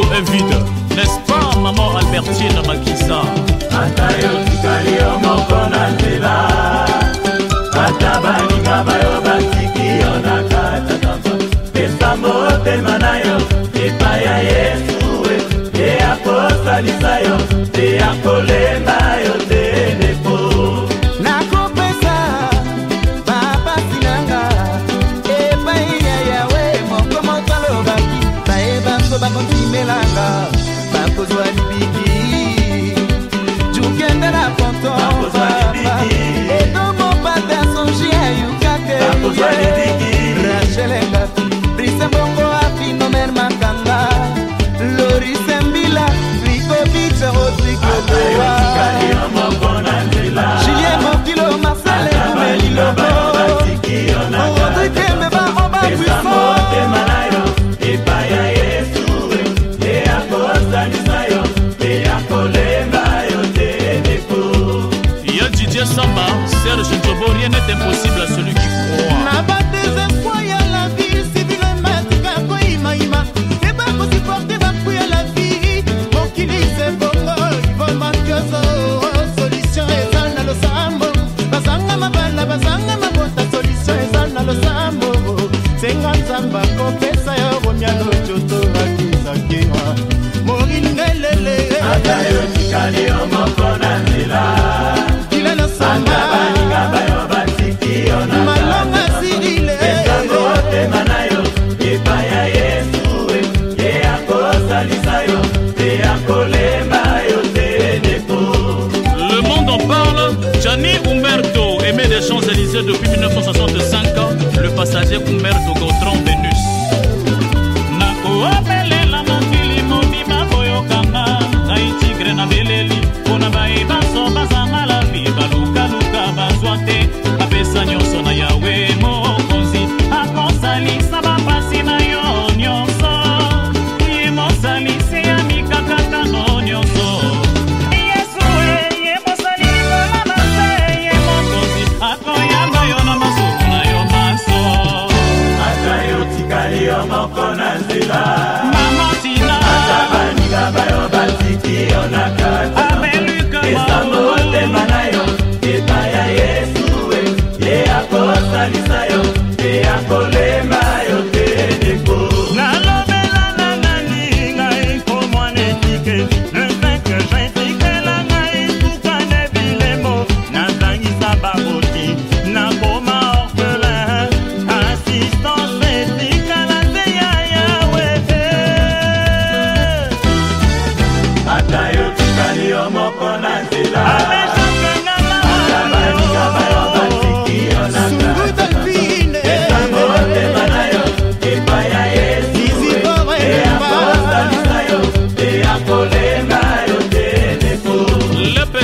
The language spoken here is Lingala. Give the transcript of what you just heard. Congo est vide n'est-ce pas maman Albertine Makisa bakondimelanga bakozwa Samba, Serge Njobo, rien n'est impossible à celui qui croit. Na ba désespoir ya la vie, civile matika ko ima ima. Et ba ko supporter ba kuy ya la vie. Mon kili se bongo, Yvonne Marquezo, solution ezal na losambo. Bazanga mabala, bazanga mabota, solution ezal na losambo. Senga nzamba kopesa yo romiano joto akisaki wa. Moringelele. Ata yo nikali yo ezalisayo kolema yotene po lepe